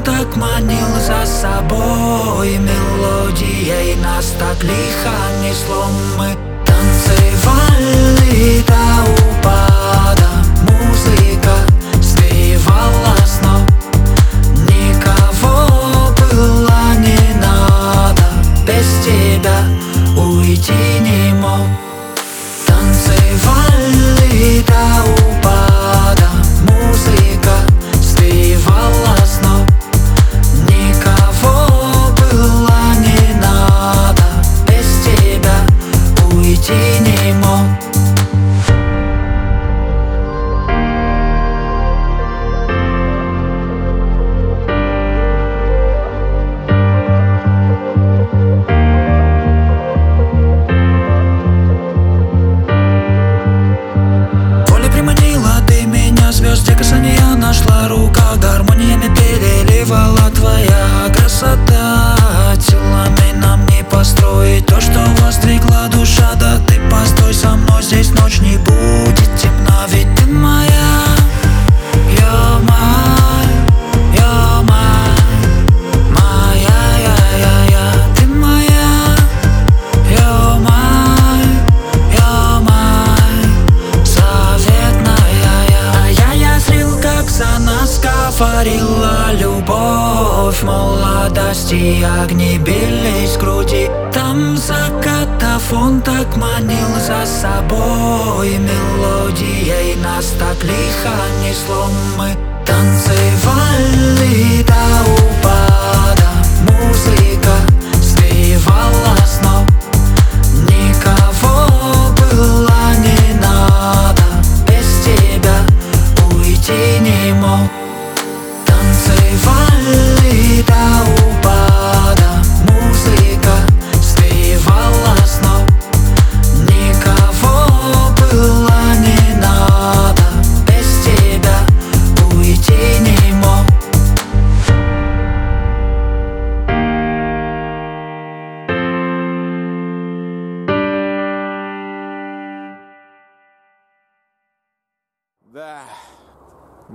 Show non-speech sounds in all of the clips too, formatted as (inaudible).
так манил за собой. Мелодией нас так лихо несло. Мы Virginia.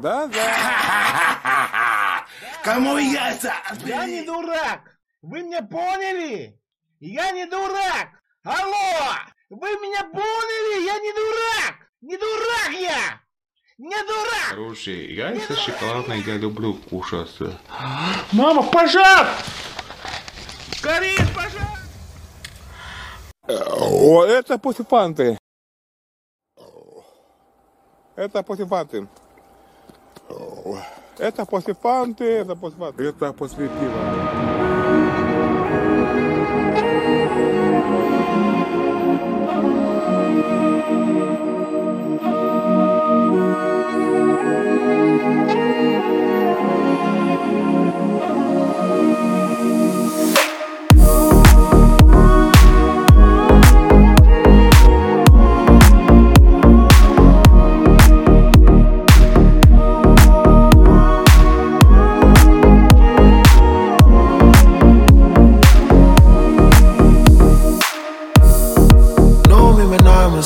Да, да. (laughs) Кому яйца? Я не дурак. Вы меня поняли? Я не дурак. Алло! Вы меня поняли? Я не дурак. Не дурак я. Не дурак. Хорошие яйца шоколадные я люблю кушаться. Мама, пожар! Горит пожар! О, это после фанты. Это после фанты. Это после фанты, это после фанты. Это после пива.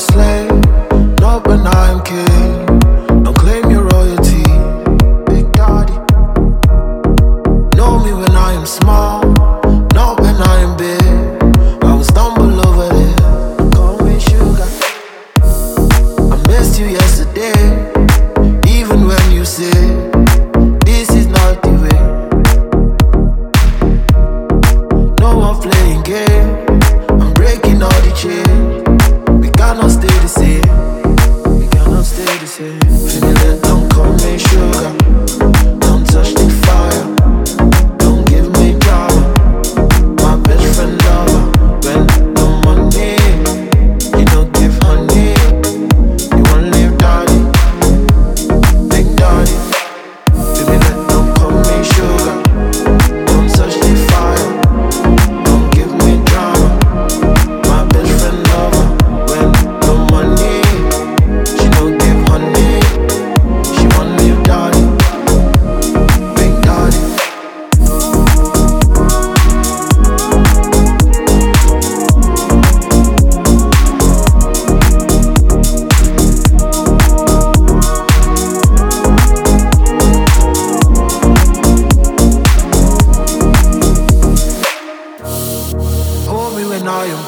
Slide.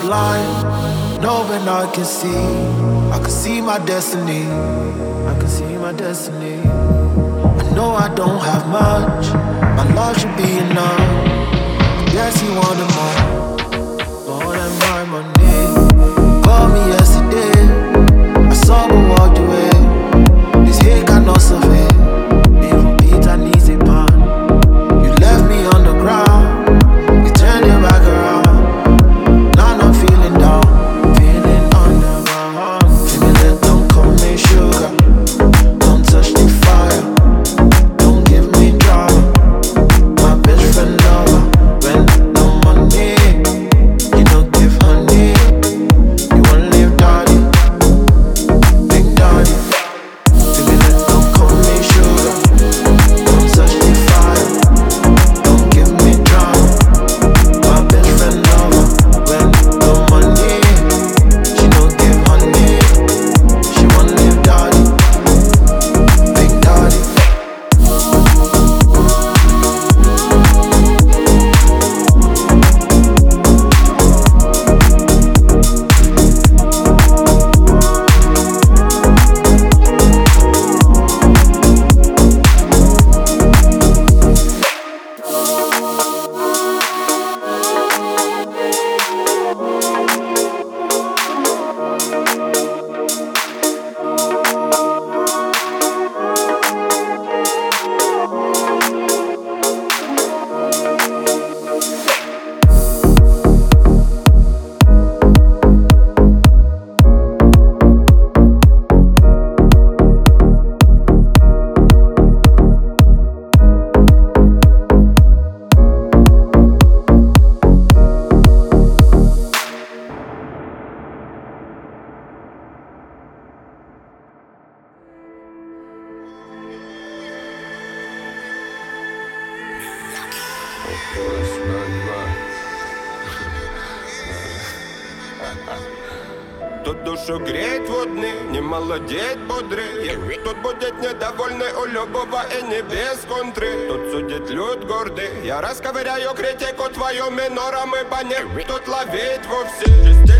blind, knowing I can see. I can see my destiny. I can see my destiny. I know I don't have much. My love should be enough. Yes, you want more. Своими норами по небу тут ловить вовсе.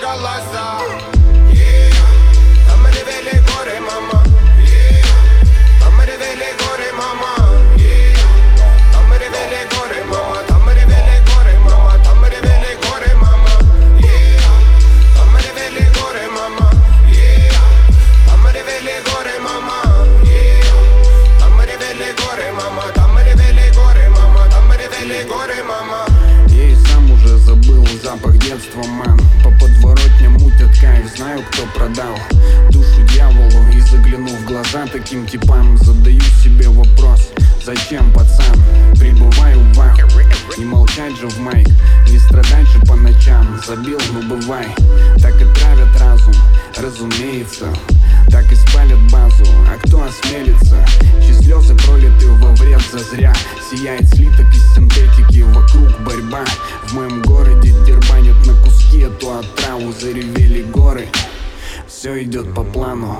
Legalize that. продал душу дьяволу и заглянув в глаза таким типам Задаю себе вопрос, зачем, пацан, прибываю в вах. Не молчать же в майк, не страдать же по ночам. Забил, ну бывай, так и травят разум, разумеется. Так и спалят базу, а кто осмелится? Чьи слезы пролиты во вред зазря. Сияет слиток из синтетики, вокруг борьба. В моем городе дербанят на куски а эту отраву Заревели горы. Все идет по плану.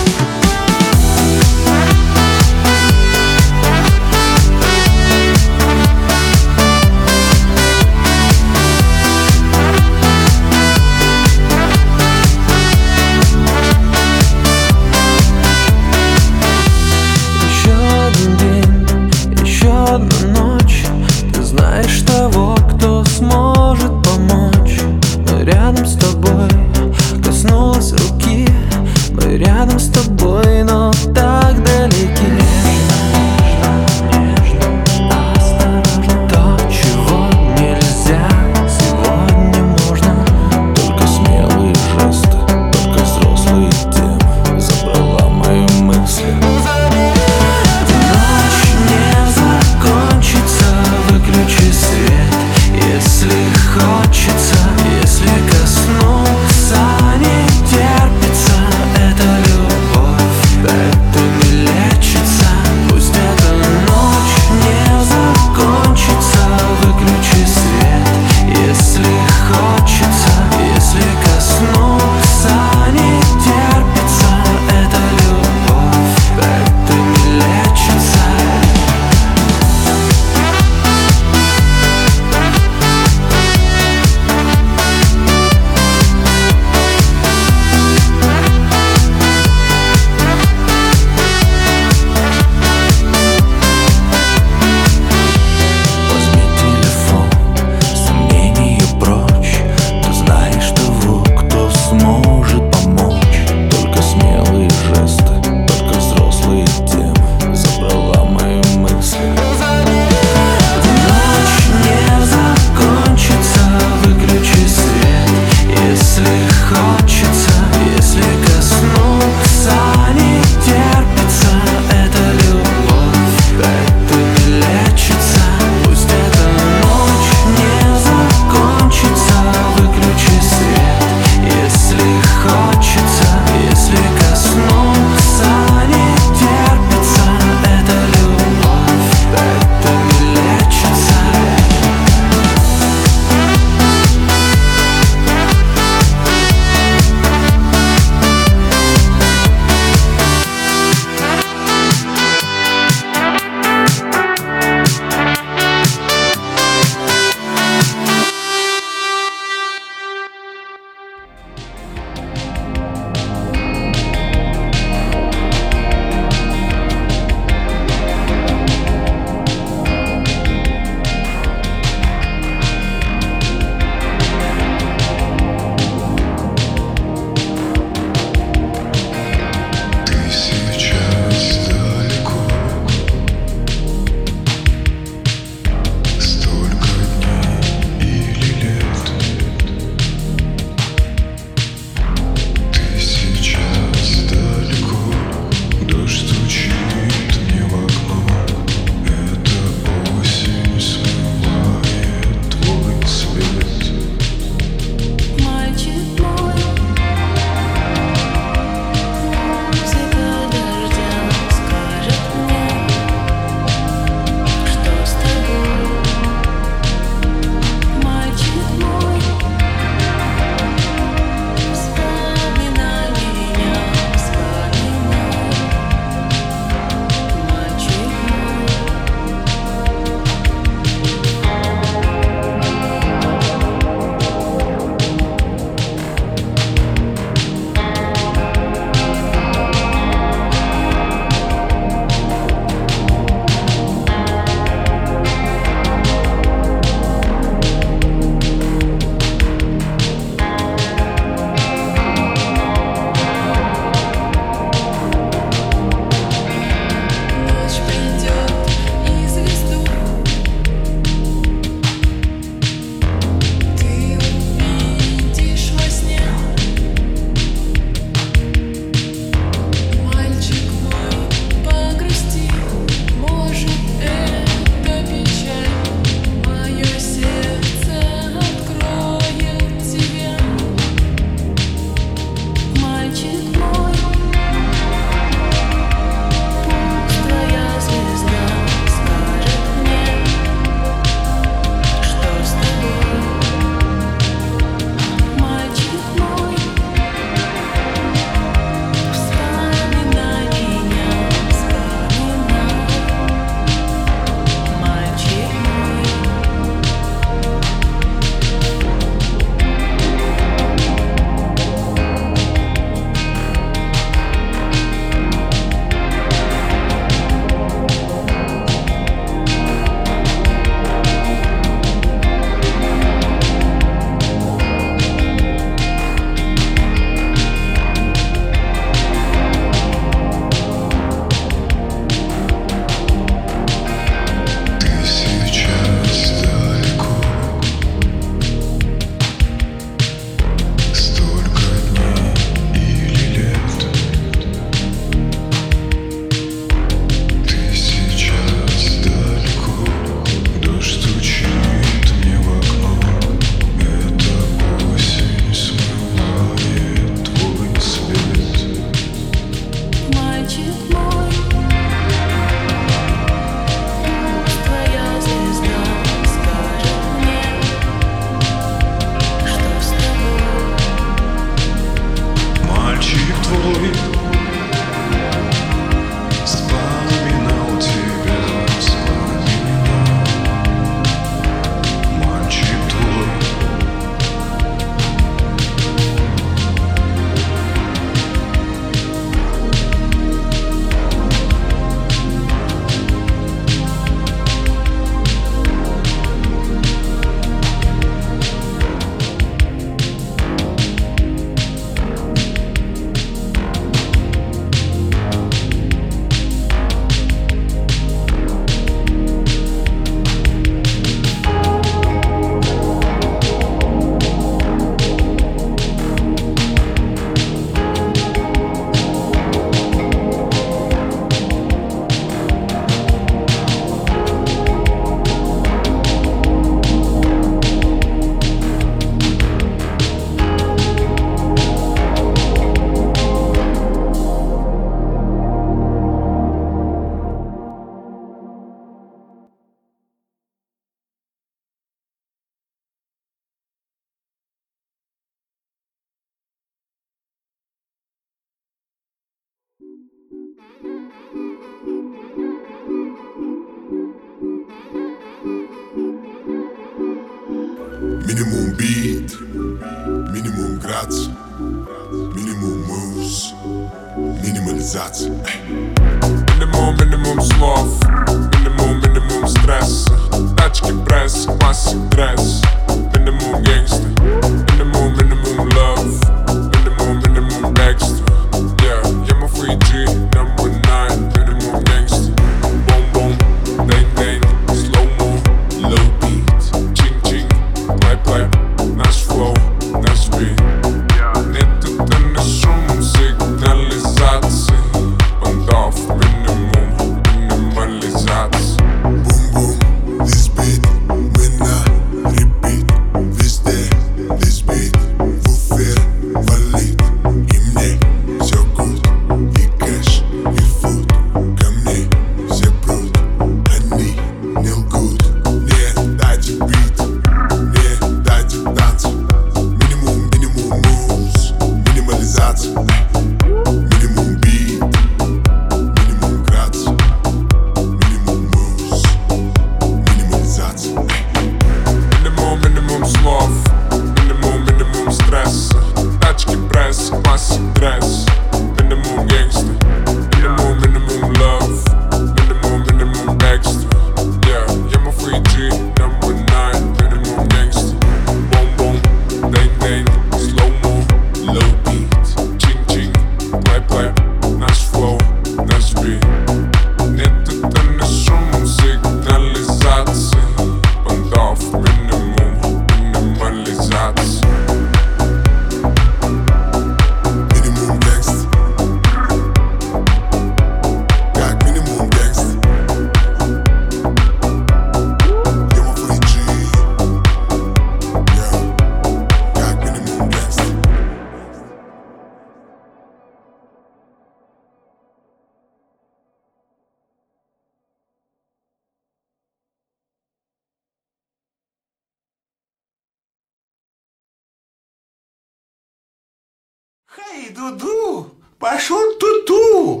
Hey, Dudu! Baixou Tutu!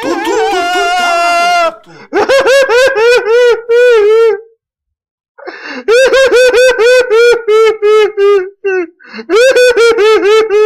Tutu, Tutu, Tutu! (laughs)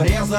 Из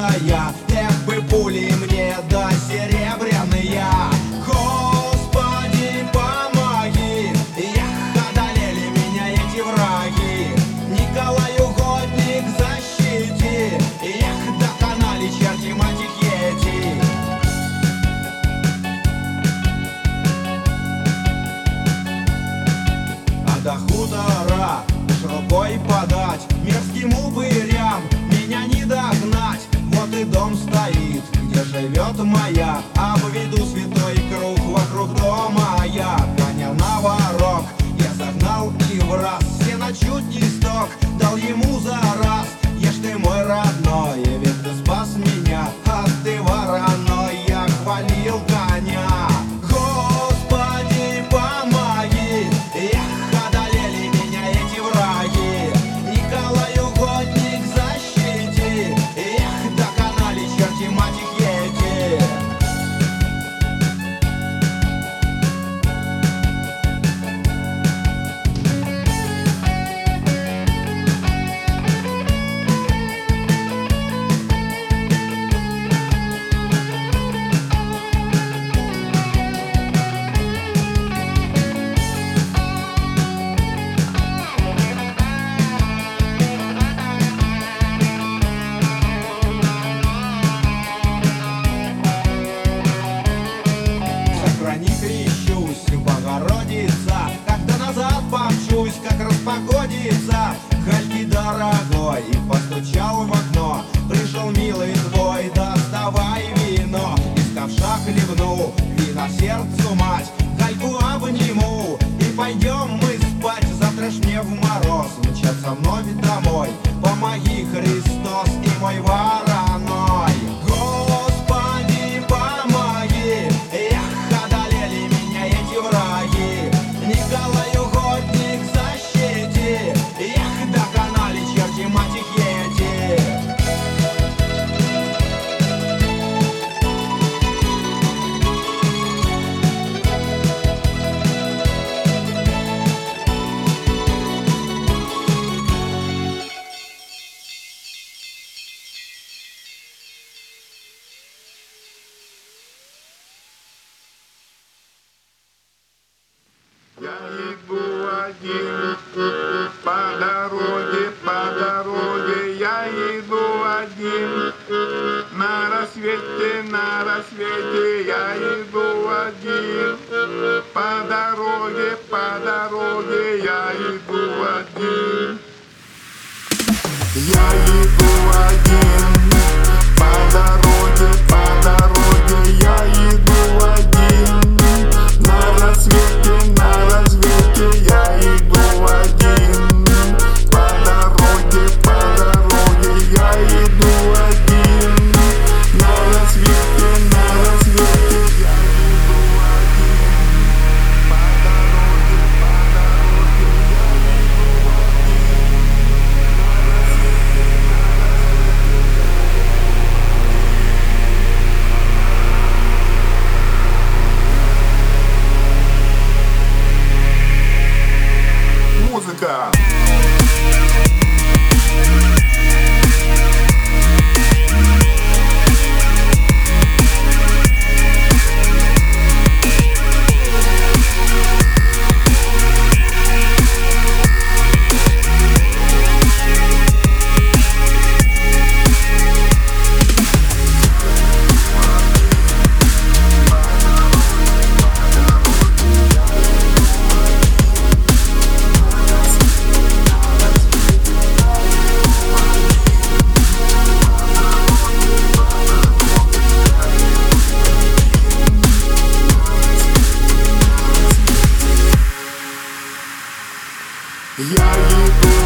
Я ебу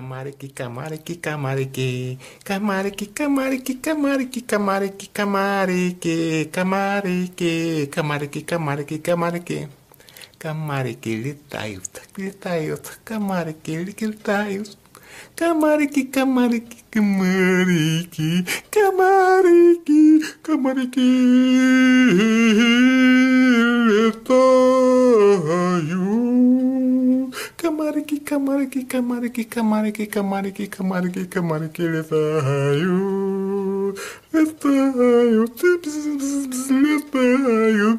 Camarque, camarque, camarque, camarque, camarque, camarque, camarque, camarque, camarque, camarque, camarque, camarque. Camarque, ele tá aí, ele tá aí, camarque, ele tá aí. Kamariki, kamariki, kamariki, kamariki, kamariki. Letayu. Kamariki, kamariki, kamariki, kamariki, kamariki, kamariki, kamariki, letayu. Летаю, летаю.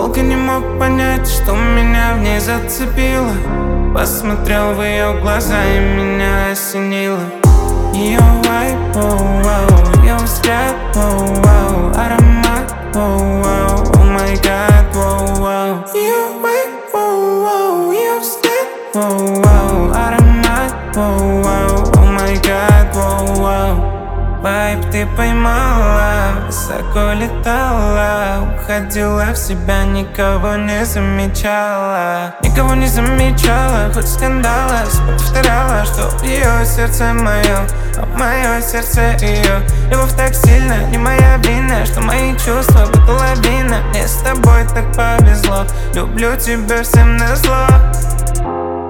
Долго не мог понять, что меня в ней зацепило. Посмотрел в ее глаза и меня осенило. Ее вайп, оу, оу, ее взгляд, оу, оу, аромат, оу, оу, о май гад, оу, оу Ее вайп, оу, оу, ее взгляд, оу, оу, аромат, оу, оу, о май гад, оу, оу Вайп ты поймала, высоко летала Уходила в себя, никого не замечала. Никого не замечала, хоть скандала Повторяла, что ее сердце мое, а мое сердце ее Любовь так сильно, не моя вина Что мои чувства будто лавина. Мне с тобой так повезло Люблю тебя всем на зло.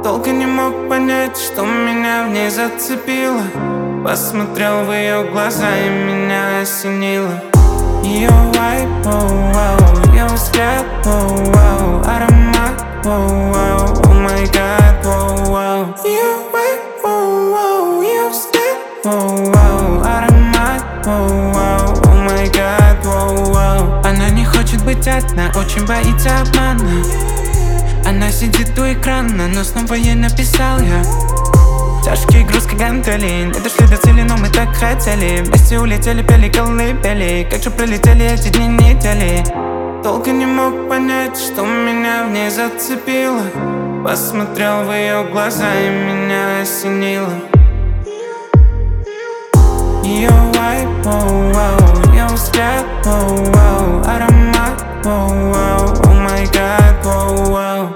Долго не мог понять, что меня в ней зацепило. Посмотрел в ее глаза и меня осенило Ее вайп, оу, оу, ее взгляд, оу, оу, аромат, оу, оу, о май гад, оу, оу Ее вайп, оу, оу, ее взгляд, оу, оу, аромат, оу, оу, о май гад, оу, оу Она не хочет быть одна, очень боится обмана. Она сидит у экрана, но снова ей написал я Тяжкие грузки гантели Не дошли до цели, но мы так хотели. Вместе улетели, пели колыбели. Как же пролетели эти дни, недели? Долго не мог понять, что меня в ней зацепило. Посмотрел в ее глаза и меня осенило. Ее вайп, оу, оу, ее взгляд, оу, оу, аромат, оу, оу, о май гад, оу, оу,